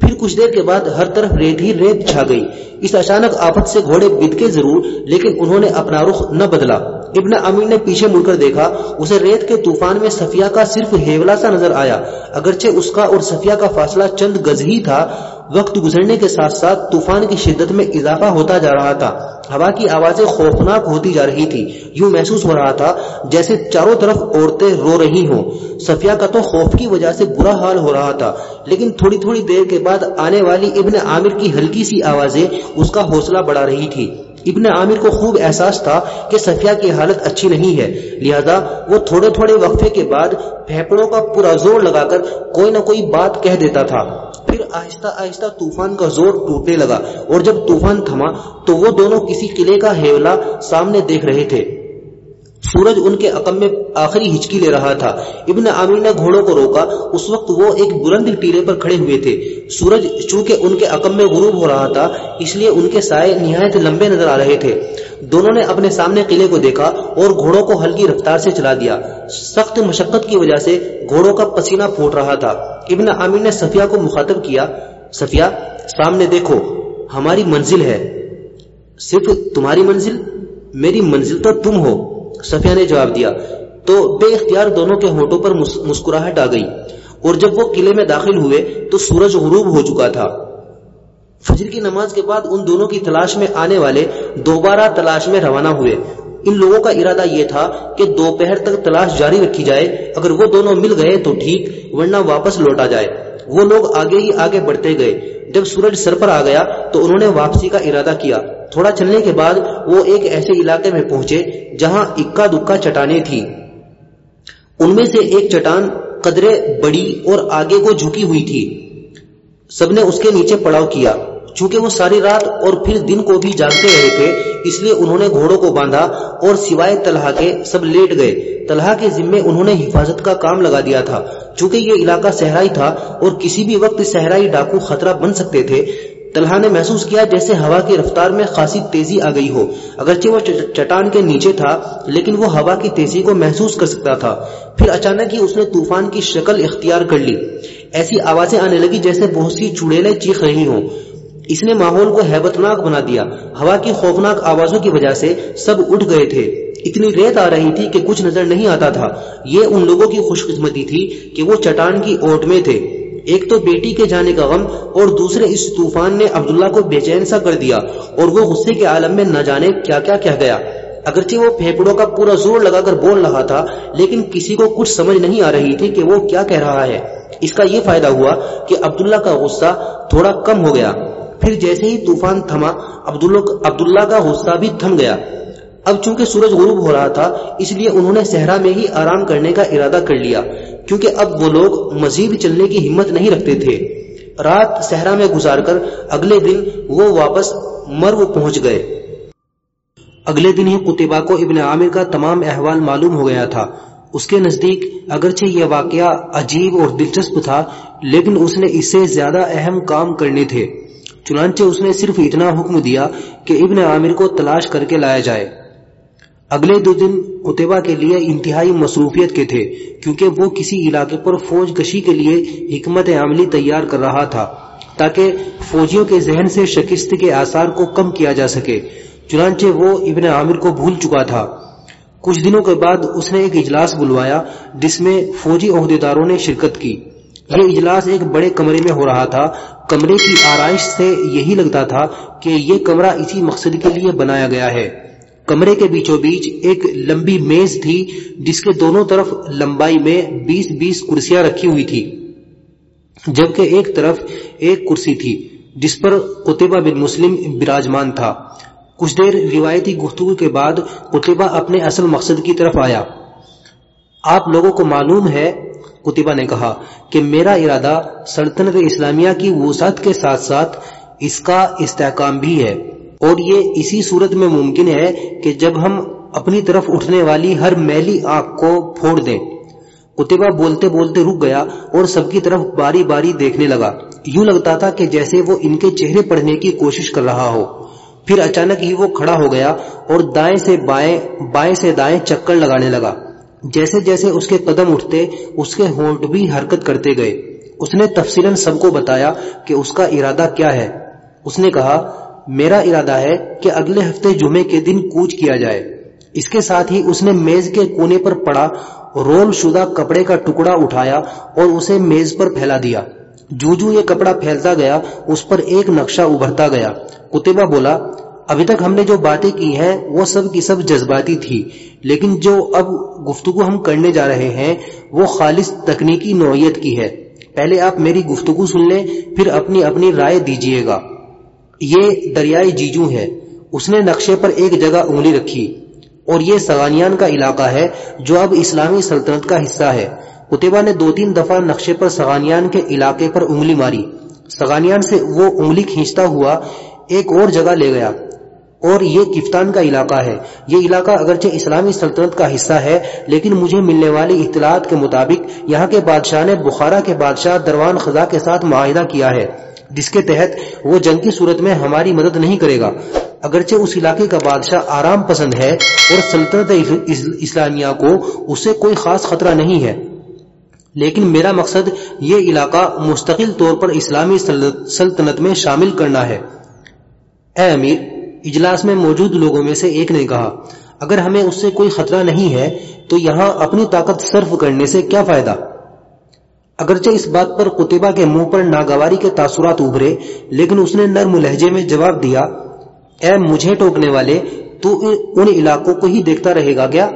Speaker 1: پھر کچھ دیر کے بعد ہر طرف ریت ہی ریت چھا گئی۔ اس اچانک آفت سے گھوڑے بدکے ضرور، لیکن انہوں نے اپنا رخ نہ بدلا۔ ابن امین نے پیچھے مڑ کر دیکھا، اسے ریت کے طوفان میں صفیہ کا صرف ہیولا سا نظر آیا، اگرچہ اس کا اور صفیہ کا فاصلہ چند گز ہی تھا۔ وقت گزرنے کے ساتھ ساتھ طوفان کی شدت میں اضافہ ہوتا جا رہا تھا۔ ہوا کی آوازیں خوفناک ہوتی جا رہی تھی۔ یوں محسوس ہو رہا تھا جیسے چاروں طرف عورتیں رو رہی ہوں۔ صفیہ کا تو خوف کی وجہ سے برا حال ہو رہا تھا، لیکن تھوڑی تھوڑی دیر کے بعد آنے والی ابن عامر کی ہلکی سی آوازیں اس کا حوصلہ بڑھا رہی تھی۔ ابن عامر کو خوب احساس تھا کہ صفیہ کی حالت اچھی نہیں ہے، لہذا وہ تھوڑے تھوڑے وقفے کے بعد پھیپڑوں کا پورا زور لگا کر کوئی نہ کوئی بات کہہ دیتا تھا۔ پھر آہستہ آہستہ طوفان کا زور ٹوٹنے لگا اور جب طوفان تھما تو وہ دونوں کسی قلعے کا ہیولا سامنے دیکھ رہے تھے۔ سورج ان کے عقم میں آخری ہچکی لے رہا تھا۔ ابن عامر نے گھوڑوں کو روکا۔ اس وقت وہ ایک بلند ٹیلے پر کھڑے ہوئے تھے۔ سورج چونکہ ان کے عقم میں غروب ہو رہا تھا، اس لیے ان کے سائے نہایت لمبے نظر آ رہے تھے۔ دونوں نے اپنے سامنے قلعے کو دیکھا اور گھوڑوں کو ہلکی رفتار سے چلا دیا۔ سخت مشقت کی وجہ سے گھوڑوں کا پسینہ پھوٹ رہا تھا۔ ابن عامر نے صفیہ کو مخاطب کیا، صفیہ، سامنے دیکھو، ہماری منزل ہے۔ صرف تمہاری منزل، میری منزل تو تم ہو۔ صفیہ نے جواب دیا، تو بے اختیار دونوں کے ہونٹوں پر مسکراہٹ آ گئی، اور جب وہ قلعے میں داخل ہوئے تو سورج غروب ہو چکا تھا۔ فجر کی نماز کے بعد ان دونوں کی تلاش میں آنے والے دوبارہ تلاش میں روانہ ہوئے۔ ان لوگوں کا ارادہ یہ تھا کہ دوپہر تک تلاش جاری رکھی جائے، اگر وہ دونوں مل گئے تو ٹھیک، ورنہ واپس لوٹا جائے۔ وہ لوگ آگے ہی آگے بڑھتے گئے۔ جب سورج سر پر آ گیا تو انہوں نے واپسی کا ارادہ کیا۔ تھوڑا چلنے کے بعد وہ ایک ایسے علاقے میں پہنچے جہاں اکا دکا چٹانیں تھی ان میں سے ایک چٹان قدرے بڑی اور آگے کو جھکی ہوئی تھی۔ سب نے اس کے نیچے پڑاؤ کیا۔ چونکہ وہ ساری رات اور پھر دن کو بھی جاگتے رہے تھے، اس لیے انہوں نے گھوڑوں کو باندھا اور سوائے طلحہ کے سب لیٹ گئے۔ طلحہ کے ذمے انہوں نے حفاظت کا کام لگا دیا تھا۔ چونکہ یہ علاقہ صحرائی تھا اور کسی بھی وقت صحرائی ڈاکو خطرہ بن سکتے تھے، طلحہ نے محسوس کیا جیسے ہوا کی رفتار میں خاصی تیزی آ گئی ہو۔ اگرچہ وہ چٹان کے نیچے تھا، لیکن وہ ہوا کی تیزی کو محسوس کر سکتا تھا۔ پھر اچانک ہی اس نے طوفان کی شکل اختیار کر لی۔ ایسی آوازیں آنے لگی جیسے بہت سی چڑیلیں چیخ رہی ہوں۔ اس نے ماحول کو حیبتناک بنا دیا۔ ہوا کی خوفناک آوازوں کی وجہ سے سب اٹھ گئے تھے۔ اتنی ریت آ رہی تھی کہ کچھ نظر نہیں آتا تھا۔ یہ ان لوگوں کی خوش قسمتی تھی کہ وہ چٹان کی اوٹ میں تھے۔ ایک تو بیٹی کے جانے کا غم اور دوسرے اس طوفان نے عبداللہ کو بے چین سا کر دیا اور وہ غصے کے عالم میں نہ جانے کیا کیا کہہ گیا۔ اگرچہ وہ پھیپڑوں کا پورا زور لگا کر بول رہا تھا، لیکن کسی کو کچھ سمجھ نہیں آ رہی تھی کہ وہ کیا کہہ رہا ہے۔ اس کا یہ فائدہ ہوا کہ عبداللہ کا غصہ تھوڑا کم ہو گیا۔ پھر جیسے ہی طوفان تھما، عبداللہ کا غصہ بھی تھم گیا۔ اب چونکہ سورج غروب ہو رہا تھا، اس لیے انہوں نے صحرا میں ہی آرام کرنے کا ارادہ کر لیا۔ کیونکہ اب وہ لوگ مزید چلنے کی ہمت نہیں رکھتے تھے۔ رات صحرا میں گزار کر اگلے دن وہ واپس مرو پہنچ گئے۔ اگلے دن ہی قطبہ کو ابن عامر کا تمام احوال معلوم ہو گیا تھا۔ اس کے نزدیک اگرچہ یہ واقعہ عجیب اور دلچسپ تھا، لیکن اس نے اس سے زیادہ اہم کام کرنے تھے۔ چنانچہ اس نے صرف اتنا حکم دیا کہ ابن عامر کو تلاش کر کے لایا جائے۔ اگلے دو دن قطبہ کے لیے انتہائی مصروفیت کے تھے، کیونکہ وہ کسی علاقے پر فوج کشی کے لیے حکمت عملی تیار کر رہا تھا، تاکہ فوجیوں کے ذہن سے شکست کے آثار کو کم کیا جا سکے۔ چنانچہ وہ ابن عامر کو بھول چکا تھا۔ کچھ دنوں کے بعد اس نے ایک اجلاس بلوایا، جس میں فوجی عہدیداروں نے شرکت کی۔ یہ اجلاس ایک بڑے کمرے میں ہو رہا تھا۔ کمرے کی آرائش سے یہی لگتا تھا کہ یہ کمرہ اسی مقصد کے لیے بنایا گیا ہے۔ کمرے کے بیچوں بیچ ایک لمبی میز تھی، جس کے دونوں طرف لمبائی میں بیس بیس کرسیاں رکھی ہوئی تھی۔ جبکہ ایک طرف ایک کرسی تھی، جس پر قطبہ بن مسلم براجمان تھا۔ کچھ دیر روایتی گفتگو کے بعد قطبہ اپنے اصل مقصد کی طرف آیا۔ آپ لوگوں کو معلوم ہے قطبہ نے کہا کہ میرا ارادہ سلطنت اسلامیہ کی وسعت کے ساتھ ساتھ اس کا استحکام بھی ہے۔ اور یہ اسی صورت میں ممکن ہے کہ جب ہم اپنی طرف اٹھنے والی ہر میلی آنکھ کو پھوڑ دیں۔ کتبہ بولتے بولتے رک گیا اور سب کی طرف باری باری دیکھنے لگا۔ یوں لگتا تھا کہ جیسے وہ ان کے چہرے پڑھنے کی کوشش کر رہا ہو۔ پھر اچانک ہی وہ کھڑا ہو گیا اور دائیں سے بائیں بائیں سے دائیں چکر لگانے لگا۔ جیسے جیسے اس کے قدم اٹھتے، اس کے ہونٹ بھی حرکت کرتے گئے۔ اس نے تفصیل سب کو بتایا کہ اس کا ارادہ کیا ہے۔ اس نے کہا، میرا ارادہ ہے کہ اگلے ہفتے جمعے کے دن کوچ کیا جائے۔ اس کے ساتھ ہی اس نے میز کے کونے پر پڑا، رول شدہ کپڑے کا ٹکڑا اٹھایا اور اسے میز پر پھیلا دیا۔ جو جو یہ کپڑا پھیلتا گیا، اس پر ایک نقشہ ابھرتا گیا۔ کتبہ بولا ابھی تک ہم نے جو باتیں کی ہیں، وہ سب کی سب جذباتی تھی۔ لیکن جو اب گفتگو ہم کرنے جا رہے ہیں، وہ خالص تکنیکی نوعیت کی ہے۔ پہلے آپ میری گفتگو سن لیں، پھر اپنی اپنی رائے دیجیے گا۔ یہ دریائے جیجو ہے اس نے نقشے پر ایک جگہ انگلی رکھی۔ اور یہ سغانیان کا علاقہ ہے، جو اب اسلامی سلطنت کا حصہ ہے۔ قطبہ نے دو تین دفعہ نقشے پر سغانیان کے علاقے پر انگلی ماری۔ سغانیان سے وہ انگلی کھینچتا ہوا ایک اور جگہ لے گیا۔ اور یہ کفتان کا علاقہ ہے۔ یہ علاقہ اگرچہ اسلامی سلطنت کا حصہ ہے، لیکن مجھے ملنے والی اطلاعات کے مطابق یہاں کے بادشاہ نے بخارا کے بادشاہ دروان خزا کے ساتھ معاہدہ کیا ہے، جس کے تحت وہ جنگ کی صورت میں ہماری مدد نہیں کرے گا۔ اگرچہ اس علاقے کا بادشاہ آرام پسند ہے اور سلطنت اسلامیہ کو اس سے کوئی خاص خطرہ نہیں ہے، لیکن میرا مقصد یہ علاقہ مستقل طور پر اسلامی سلطنت میں شامل کرنا ہے۔ اے امیر اجلاس میں موجود لوگوں میں سے ایک نے کہا، اگر ہمیں اس سے کوئی خطرہ نہیں ہے، تو یہاں اپنی طاقت صرف کرنے سے کیا فائدہ؟ اگرچہ اس بات پر قطبہ کے منہ پر ناگواری کے تاثرات ابھرے، لیکن اس نے نرم لہجے میں جواب دیا، اے مجھے ٹوکنے والے، تو ان علاقوں کو ہی دیکھتا رہے گا کیا؟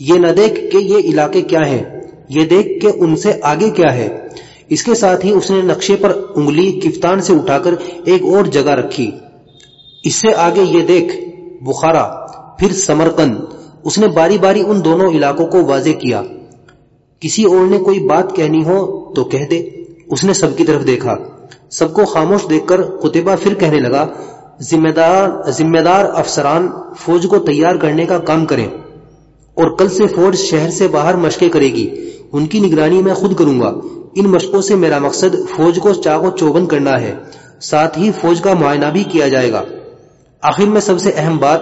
Speaker 1: یہ نہ دیکھ کہ یہ علاقے کیا ہیں، یہ دیکھ کہ ان سے آگے کیا ہے۔ اس کے ساتھ ہی اس نے نقشے پر انگلی کفتان سے اٹھا کر ایک اور جگہ رکھی۔ اس سے آگے یہ دیکھ، بخارا، پھر سمرکند اس نے باری باری ان دونوں علاقوں کو واضح کیا۔ کسی اور نے کوئی بات کہنی ہو تو کہہ دے۔ اس نے سب کی طرف دیکھا۔ سب کو خاموش دیکھ کر قطبہ پھر کہنے لگا، ذمہ دار ذمہ دار افسران، فوج کو تیار کرنے کا کام کریں۔ اور کل سے فوج شہر سے باہر مشقیں کرے گی۔ ان کی نگرانی میں خود کروں گا۔ ان مشقوں سے میرا مقصد فوج کو چاق و چوبن کرنا ہے۔ ساتھ ہی فوج کا معائنہ بھی کیا جائے گا۔ آخر میں سب سے اہم بات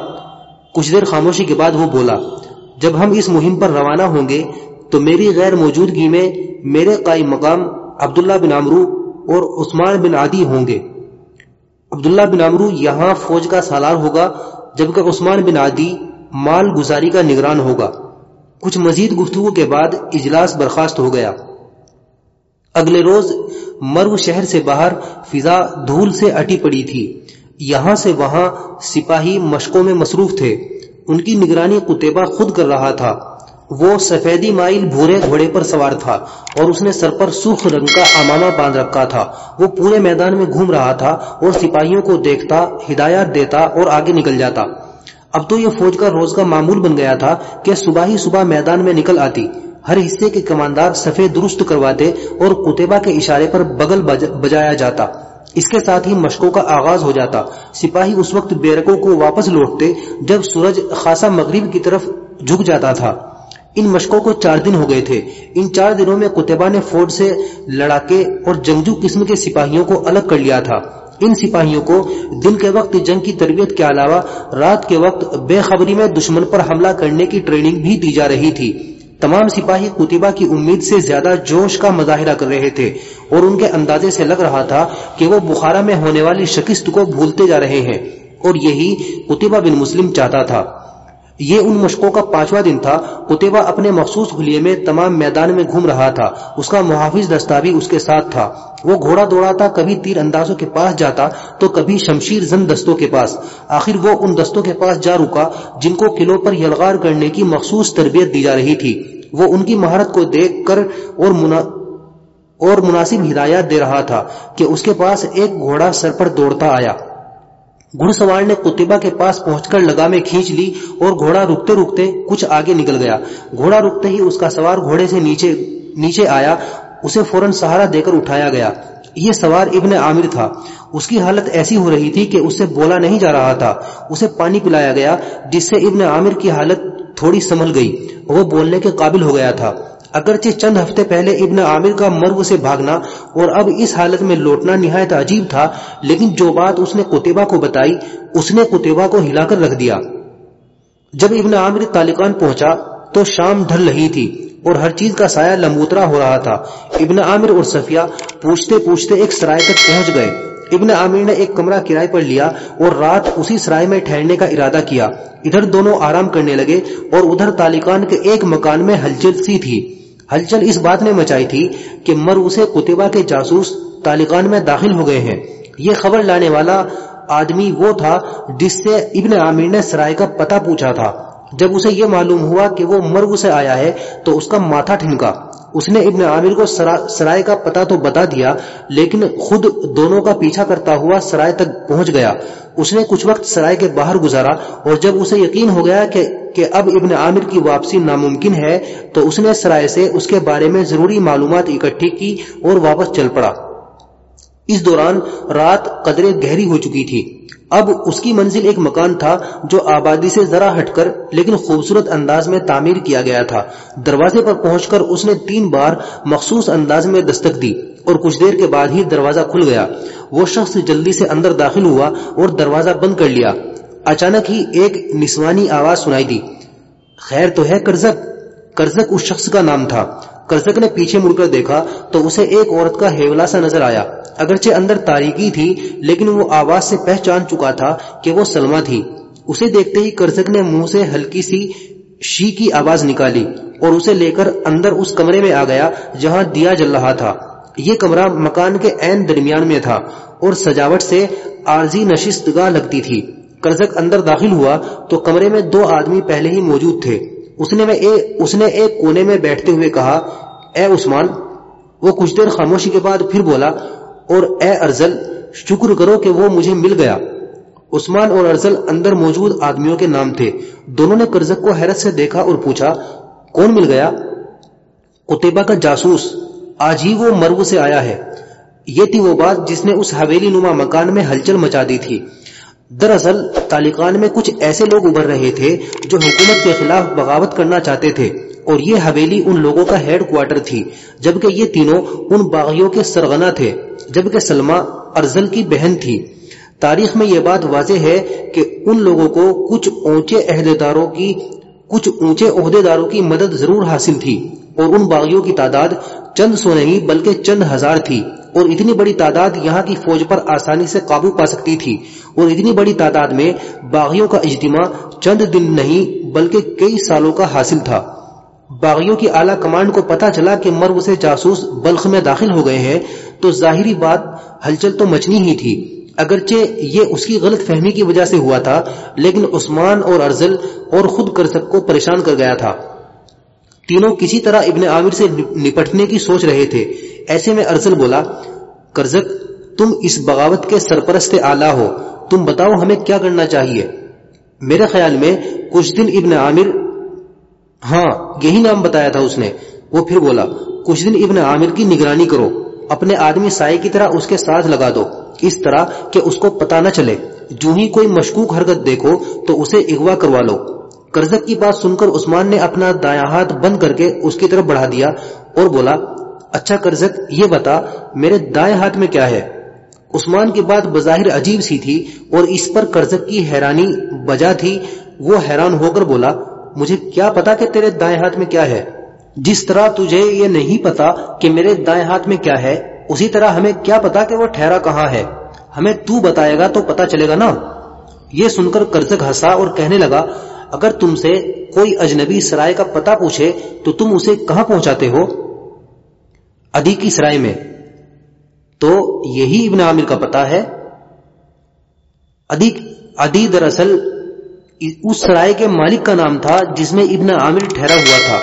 Speaker 1: کچھ دیر خاموشی کے بعد وہ بولا، جب ہم اس مہم پر روانہ ہوں گے تو میری غیر موجودگی میں میرے قائم مقام عبداللہ بن عمرو اور عثمان بن عادی ہوں گے۔ عبداللہ بن عمرو یہاں فوج کا سالار ہوگا، جبکہ عثمان بن عادی مال گزاری کا نگران ہوگا۔ کچھ مزید گفتگو کے بعد اجلاس برخاست ہو گیا۔ اگلے روز مرو شہر سے باہر فضا دھول سے اٹی پڑی تھی۔ یہاں سے وہاں سپاہی مشقوں میں مصروف تھے۔ ان کی نگرانی قطبہ خود کر رہا تھا۔ وہ سفیدی مائل بھورے گھوڑے پر سوار تھا اور اس نے سر پر سرخ رنگ کا امامہ باندھ رکھا تھا۔ وہ پورے میدان میں گھوم رہا تھا اور سپاہیوں کو دیکھتا، ہدایات دیتا اور آگے نکل جاتا۔ اب تو یہ فوج کا روز کا معمول بن گیا تھا کہ صبح ہی صبح میدان میں نکل آتی۔ ہر حصے کے کماندار سفید درست کرواتے اور کتبہ کے اشارے پر بغل بجایا جاتا۔ اس کے ساتھ ہی مشقوں کا آغاز ہو جاتا۔ سپاہی اس وقت بیرکوں کو واپس لوٹتے جب سورج خاصا مغرب کی طرف جھک جاتا تھا۔ ان مشقوں کو چار دن ہو گئے تھے۔ ان چار دنوں میں کتبہ نے فوج سے لڑاکے اور جنگجو قسم کے سپاہیوں کو الگ کر لیا تھا۔ ان سپاہیوں کو دن کے وقت جنگ کی تربیت کے علاوہ رات کے وقت بے خبری میں دشمن پر حملہ کرنے کی ٹریننگ بھی دی جا رہی تھی۔ تمام سپاہی کتبہ کی امید سے زیادہ جوش کا مظاہرہ کر رہے تھے اور ان کے اندازے سے لگ رہا تھا کہ وہ بخارا میں ہونے والی شکست کو بھولتے جا رہے ہیں اور یہی کتبہ بن مسلم چاہتا تھا۔ یہ ان مشقوں کا پانچواں دن تھا۔ قطبہ اپنے مخصوص حلیے میں تمام میدان میں گھوم رہا تھا۔ اس کا محافظ دستہ بھی اس کے ساتھ تھا۔ وہ گھوڑا دوڑاتا، کبھی تیر اندازوں کے پاس جاتا تو کبھی شمشیر زن دستوں کے پاس۔ آخر وہ ان دستوں کے پاس جا رکا جن کو قلعوں پر یلغار کرنے کی مخصوص تربیت دی جا رہی تھی۔ وہ ان کی مہارت کو دیکھ کر اور منا، اور مناسب ہدایات دے رہا تھا کہ اس کے پاس ایک گھوڑا سر پر دوڑتا آیا۔ گھڑ سوار نے کتبہ کے پاس پہنچ کر لگامیں کھینچ لی اور گھوڑا رکتے رکتے کچھ آگے نکل گیا۔ گھوڑا رکتے ہی اس کا سوار گھوڑے سے نیچے نیچے آیا۔ اسے فوراً سہارا دے کر اٹھایا گیا۔ یہ سوار ابن عامر تھا۔ اس کی حالت ایسی ہو رہی تھی کہ اس سے بولا نہیں جا رہا تھا۔ اسے پانی پلایا گیا، جس سے ابن عامر کی حالت تھوڑی سنبھل گئی۔ وہ بولنے کے قابل ہو گیا تھا۔ اگرچہ چند ہفتے پہلے ابن عامر کا مرو سے بھاگنا اور اب اس حالت میں لوٹنا نہایت عجیب تھا، لیکن جو بات اس نے قطبہ کو بتائی، اس نے قطبہ کو ہلا کر رکھ دیا۔ جب ابن عامر تالقان پہنچا تو شام ڈھل رہی تھی اور ہر چیز کا سایہ لمبوترا ہو رہا تھا۔ ابن عامر اور صفیہ پوچھتے پوچھتے ایک سرائے تک پہنچ گئے۔ ابن عامر نے ایک کمرہ کرائے پر لیا اور رات اسی سرائے میں ٹھہرنے کا ارادہ کیا۔ ادھر دونوں آرام کرنے لگے اور ادھر تالکان کے ایک مکان میں ہلچل سی تھی۔ ہلچل اس بات نے مچائی تھی کہ مروسے قطبہ کے جاسوس تالکان میں داخل ہو گئے ہیں۔ یہ خبر لانے والا آدمی وہ تھا جس سے ابن عامر نے سرائے کا پتہ پوچھا تھا۔ جب اسے یہ معلوم ہوا کہ وہ مرگ سے آیا ہے تو اس کا ماتھا ٹھنکا۔ اس نے ابن عامر کو سرائے کا پتہ تو بتا دیا، لیکن خود دونوں کا پیچھا کرتا ہوا سرائے تک پہنچ گیا۔ اس نے کچھ وقت سرائے کے باہر گزارا اور جب اسے یقین ہو گیا کہ کہ اب ابن عامر کی واپسی ناممکن ہے، تو اس نے سرائے سے اس کے بارے میں ضروری معلومات اکٹھی کی اور واپس چل پڑا۔ اس دوران رات قدرے گہری ہو چکی تھی۔ اب اس کی منزل ایک مکان تھا جو آبادی سے ذرا ہٹ کر لیکن خوبصورت انداز میں تعمیر کیا گیا تھا۔ دروازے پر پہنچ کر اس نے تین بار مخصوص انداز میں دستک دی اور کچھ دیر کے بعد ہی دروازہ کھل گیا۔ وہ شخص جلدی سے اندر داخل ہوا اور دروازہ بند کر لیا۔ اچانک ہی ایک نسوانی آواز سنائی دی۔ خیر تو ہے کرزک؟ کرزک اس شخص کا نام تھا۔ کرزک نے پیچھے مڑ کر دیکھا تو اسے ایک عورت کا ہیولا سا نظر آیا۔ اگرچہ اندر تاریکی تھی، لیکن وہ آواز سے پہچان چکا تھا کہ وہ سلما تھی۔ اسے دیکھتے ہی کرزک نے منہ سے ہلکی سی شی کی آواز نکالی اور اسے لے کر اندر اس کمرے میں آ گیا جہاں دیا جل رہا تھا۔ یہ کمرہ مکان کے عین درمیان میں تھا اور سجاوٹ سے عارضی نشست گاہ لگتی تھی۔ کرزک اندر داخل ہوا تو کمرے میں دو آدمی پہلے ہی موجود تھے۔ اس نے میں اے اس نے ایک کونے میں بیٹھتے ہوئے کہا، اے عثمان، وہ کچھ دیر خاموشی کے بعد پھر بولا، اور اے ارزل، شکر کرو کہ وہ مجھے مل گیا۔ عثمان اور ارزل اندر موجود آدمیوں کے نام تھے۔ دونوں نے کرزک کو حیرت سے دیکھا اور پوچھا، کون مل گیا؟ قطبہ کا جاسوس، آج ہی وہ مرو سے آیا ہے۔ یہ تھی وہ بات جس نے اس حویلی نما مکان میں ہلچل مچا دی تھی۔ دراصل تالقان میں کچھ ایسے لوگ ابھر رہے تھے جو حکومت کے خلاف بغاوت کرنا چاہتے تھے اور یہ حویلی ان لوگوں کا ہیڈ کوارٹر تھی، جبکہ یہ تینوں ان باغیوں کے سرغنا تھے، جبکہ سلما ارزل کی بہن تھی۔ تاریخ میں یہ بات واضح ہے کہ ان لوگوں کو کچھ اونچے عہدیداروں کی، کچھ اونچے عہدیداروں کی مدد ضرور حاصل تھی اور ان باغیوں کی تعداد چند سو نہیں بلکہ چند ہزار تھی۔ اور اتنی بڑی تعداد یہاں کی فوج پر آسانی سے قابو پا سکتی تھی اور اتنی بڑی تعداد میں باغیوں کا اجتماع چند دن نہیں بلکہ کئی سالوں کا حاصل تھا۔ باغیوں کی اعلیٰ کمانڈ کو پتا چلا کہ مرو سے جاسوس بلخ میں داخل ہو گئے ہیں تو ظاہری بات ہلچل تو مچنی ہی تھی۔ اگرچہ یہ اس کی غلط فہمی کی وجہ سے ہوا تھا، لیکن عثمان اور ارزل اور خود کرزک کو پریشان کر گیا تھا۔ تینوں کسی طرح ابن عامر سے نپٹنے کی سوچ رہے تھے۔ ایسے میں ارزل بولا، کرزک، تم اس بغاوت کے سرپرست آلہ ہو، تم بتاؤ ہمیں کیا کرنا چاہیے۔ میرے خیال میں کچھ دن ابن عامر ہاں یہی نام بتایا تھا اس نے۔ وہ پھر بولا، کچھ دن ابن عامر کی نگرانی کرو، اپنے آدمی سائے کی طرح اس کے ساتھ لگا دو، اس طرح کہ اس کو پتا نہ چلے۔ جو ہی کوئی مشکوک حرکت دیکھو تو اسے اغوا کروا لو۔ کرزک کی بات سن کر عثمان نے اپنا دایا ہاتھ بند کر کے اس کی طرف بڑھا دیا اور بولا اچھا کرزک یہ بتا، میرے دائیں ہاتھ میں کیا ہے؟ عثمان کی بات بظاہر عجیب سی تھی اور اس پر کرزک کی حیرانی بجا تھی۔ وہ حیران ہو کر بولا، مجھے کیا پتا کہ تیرے دائیں ہاتھ میں کیا ہے؟ جس طرح تجھے یہ نہیں پتا کہ میرے دائیں ہاتھ میں کیا ہے، اسی طرح ہمیں کیا پتا کہ وہ ٹھہرا کہاں ہے؟ ہمیں تو بتائے گا تو پتا چلے گا نا؟ یہ سن کر کرزک ہسا اور کہنے لگا، اگر تم سے کوئی اجنبی سرائے کا پتا پوچھے تو تم اسے کہاں پہنچاتے ہو؟ ادی کی سرائے میں۔ تو یہی ابن عامر کا پتا ہے۔ ادی ادی دراصل اس سرائے کے مالک کا نام تھا جس میں ابن عامر ٹھہرا ہوا تھا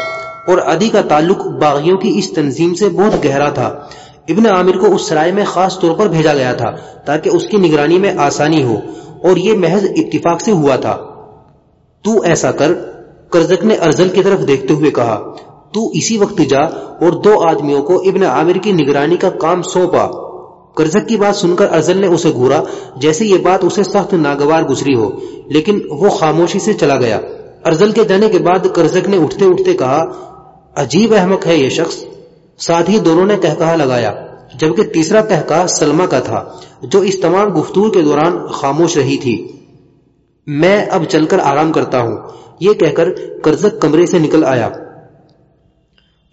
Speaker 1: اور ادی کا تعلق باغیوں کی اس تنظیم سے بہت گہرا تھا۔ ابن عامر کو اس سرائے میں خاص طور پر بھیجا گیا تھا تاکہ اس کی نگرانی میں آسانی ہو اور یہ محض اتفاق سے ہوا تھا۔ تو ایسا کر، کرزک نے ارزل کی طرف دیکھتے ہوئے کہا تو اسی وقت جا اور دو آدمیوں کو ابن عامر کی نگرانی کا کام سونپا۔ کرزک کی بات سن کر ارزل نے اسے گھورا، جیسے یہ بات اسے سخت ناگوار گزری ہو، لیکن وہ خاموشی سے چلا گیا۔ ارزل کے جانے کے بعد کرزک نے اٹھتے اٹھتے کہا، عجیب احمق ہے یہ شخص۔ ساتھ ہی دونوں نے کہا لگایا، جبکہ تیسرا کہکا سلما کا تھا، جو اس تمام گفتگو کے دوران خاموش رہی تھی۔ میں اب چل کر آرام کرتا ہوں۔ یہ کہہ کر کرزک کمرے سے نکل آیا۔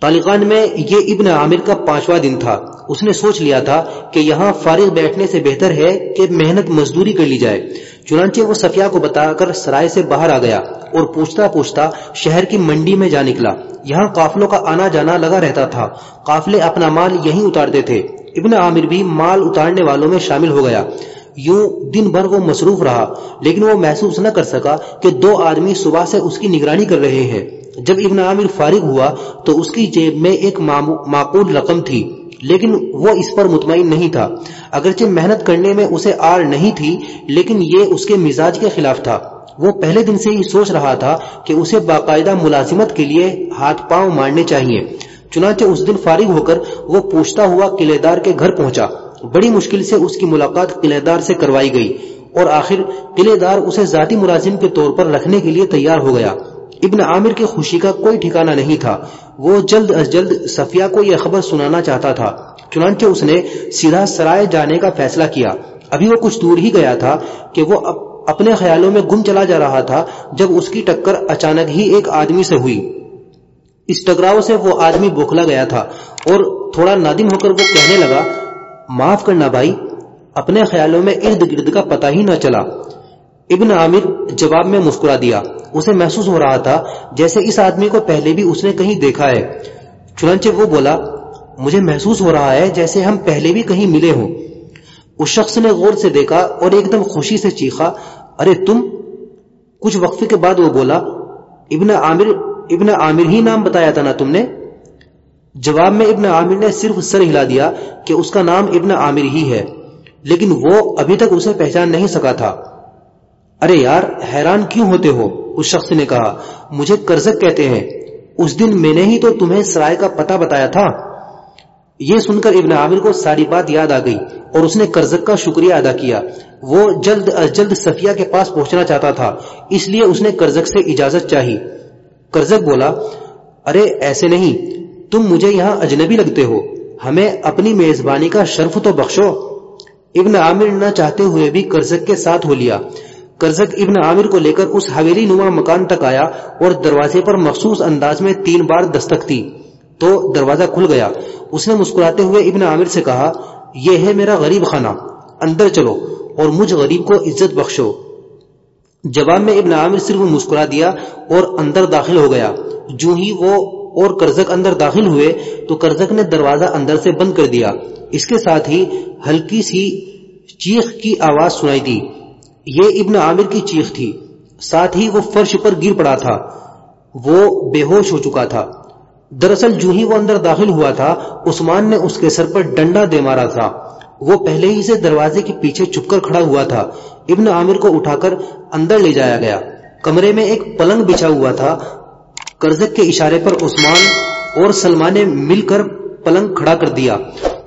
Speaker 1: طالقان میں یہ ابن عامر کا پانچواں دن تھا۔ اس نے سوچ لیا تھا کہ یہاں فارغ بیٹھنے سے بہتر ہے کہ محنت مزدوری کر لی جائے۔ چنانچہ وہ صفیہ کو بتا کر سرائے سے باہر آ گیا اور پوچھتا پوچھتا شہر کی منڈی میں جا نکلا۔ یہاں قافلوں کا آنا جانا لگا رہتا تھا۔ قافلے اپنا مال یہیں اتارتے تھے۔ ابن عامر بھی مال اتارنے والوں میں شامل ہو گیا۔ یوں دن بھر وہ مصروف رہا، لیکن وہ محسوس نہ کر سکا کہ دو آدمی صبح سے اس کی نگرانی کر رہے ہیں۔ جب ابن عامر فارغ ہوا تو اس کی جیب میں ایک معقول رقم تھی، لیکن وہ اس پر مطمئن نہیں تھا۔ اگرچہ محنت کرنے میں اسے آر نہیں تھی، لیکن یہ اس کے مزاج کے خلاف تھا۔ وہ پہلے دن سے ہی سوچ رہا تھا کہ اسے باقاعدہ ملازمت کے لیے ہاتھ پاؤں مارنے چاہیے۔ چنانچہ اس دن فارغ ہو کر وہ پوچھتا ہوا قلعے دار کے گھر پہنچا۔ بڑی مشکل سے اس کی ملاقات قلعے دار سے کروائی گئی اور آخر قلعے دار اسے ذاتی ملازم کے طور پر رکھنے کے لیے تیار ہو گیا۔ ابن عامر کی خوشی کا کوئی ٹھکانہ نہیں تھا۔ وہ جلد از جلد صفیہ کو یہ خبر سنانا چاہتا تھا، چنانچہ اس نے سیدھا سرائے جانے کا فیصلہ کیا۔ ابھی وہ کچھ دور ہی گیا تھا کہ وہ اپنے خیالوں میں گم چلا جا رہا تھا جب اس کی ٹکر اچانک ہی ایک آدمی سے ہوئی۔ اس ٹکراؤ سے وہ آدمی بوکھلا گیا تھا اور تھوڑا نادم ہو کر وہ کہنے لگا، معاف کرنا بھائی، اپنے خیالوں میں ارد گرد کا پتہ ہی نہ چلا۔ ابن عامر جواب میں مسکرا دیا۔ اسے محسوس ہو رہا تھا جیسے اس آدمی کو پہلے بھی اس نے کہیں دیکھا ہے۔ چنانچہ وہ بولا، مجھے محسوس ہو رہا ہے جیسے ہم پہلے بھی کہیں ملے ہوں۔ اس شخص نے غور سے دیکھا اور ایک دم خوشی سے چیخا، ارے تم؟ کچھ وقفے کے بعد وہ بولا، ابن عامر ابن عامر ہی نام بتایا تھا نا تم نے؟ جواب میں ابن عامر نے صرف سر ہلا دیا کہ اس کا نام ابن عامر ہی ہے، لیکن وہ ابھی تک اسے پہچان نہیں سکا تھا۔ ارے یار، حیران کیوں ہوتے ہو؟ اس شخص نے کہا، مجھے کرزک کہتے ہیں، اس دن میں نے ہی تو تمہیں سرائے کا پتہ بتایا تھا۔ یہ سن کر ابن عامر کو ساری بات یاد آ گئی اور اس نے کرزک کا شکریہ ادا کیا۔ وہ جلد از جلد صفیہ کے پاس پہنچنا چاہتا تھا، اس لیے اس نے کرزک سے اجازت چاہی۔ کرزک بولا، ارے، ایسے نہیں، تم مجھے یہاں اجنبی لگتے ہو، ہمیں اپنی میزبانی کا شرف تو بخشو۔ ابن عامر نہ چاہتے ہوئے بھی کرزک کے ساتھ ہو لیا۔ کرزک ابن عامر کو لے کر اس حویلی نما مکان تک آیا اور دروازے پر مخصوص انداز میں تین بار دستک دی تو دروازہ کھل گیا۔ اس نے مسکراتے ہوئے ابن عامر سے کہا، یہ ہے میرا غریب خانہ، اندر چلو اور مجھ غریب کو عزت بخشو۔ جواب میں ابن عامر صرف مسکرا دیا اور اندر داخل ہو گیا۔ جو ہی وہ اور کرزک اندر داخل ہوئے تو کرزک نے دروازہ اندر سے بند کر دیا۔ اس کے ساتھ ہی ہلکی سی چیخ کی آواز سنائی دی۔ یہ ابن عامر کی چیخ تھی۔ ساتھ ہی وہ فرش پر گر پڑا تھا۔ وہ بے ہوش ہو چکا تھا۔ دراصل جو ہی وہ اندر داخل ہوا تھا، عثمان نے اس کے سر پر ڈنڈا دے مارا تھا۔ وہ پہلے ہی سے دروازے کے پیچھے چھپ کر کھڑا ہوا تھا۔ ابن عامر کو اٹھا کر اندر لے جایا گیا۔ کمرے میں ایک پلنگ بچھا ہوا تھا۔ کرزک کے اشارے پر عثمان اور سلمان نے مل کر پلنگ کھڑا کر دیا۔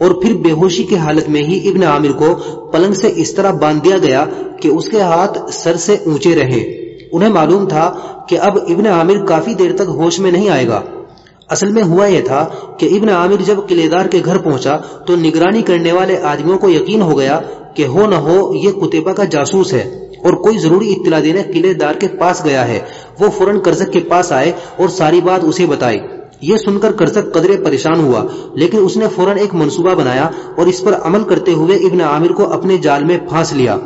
Speaker 1: اور پھر بے ہوشی کی حالت میں ہی ابن عامر کو پلنگ سے اس طرح باندھ دیا گیا کہ اس کے ہاتھ سر سے اونچے رہے۔ انہیں معلوم تھا کہ اب ابن عامر کافی دیر تک ہوش میں نہیں آئے گا۔ اصل میں ہوا یہ تھا کہ ابن عامر جب قلعے دار کے گھر پہنچا تو نگرانی کرنے والے آدمیوں کو یقین ہو گیا کہ ہو نہ ہو یہ کتبہ کا جاسوس ہے اور کوئی ضروری اطلاع دینے قلعے دار کے پاس گیا ہے۔ وہ فوراً کرزک کے پاس آئے اور ساری بات اسے بتائی۔ یہ سن کر کرزک قدرے پریشان ہوا، لیکن اس نے فوراً ایک منصوبہ بنایا اور اس پر عمل کرتے ہوئے ابن عامر کو اپنے جال میں پھانس لیا۔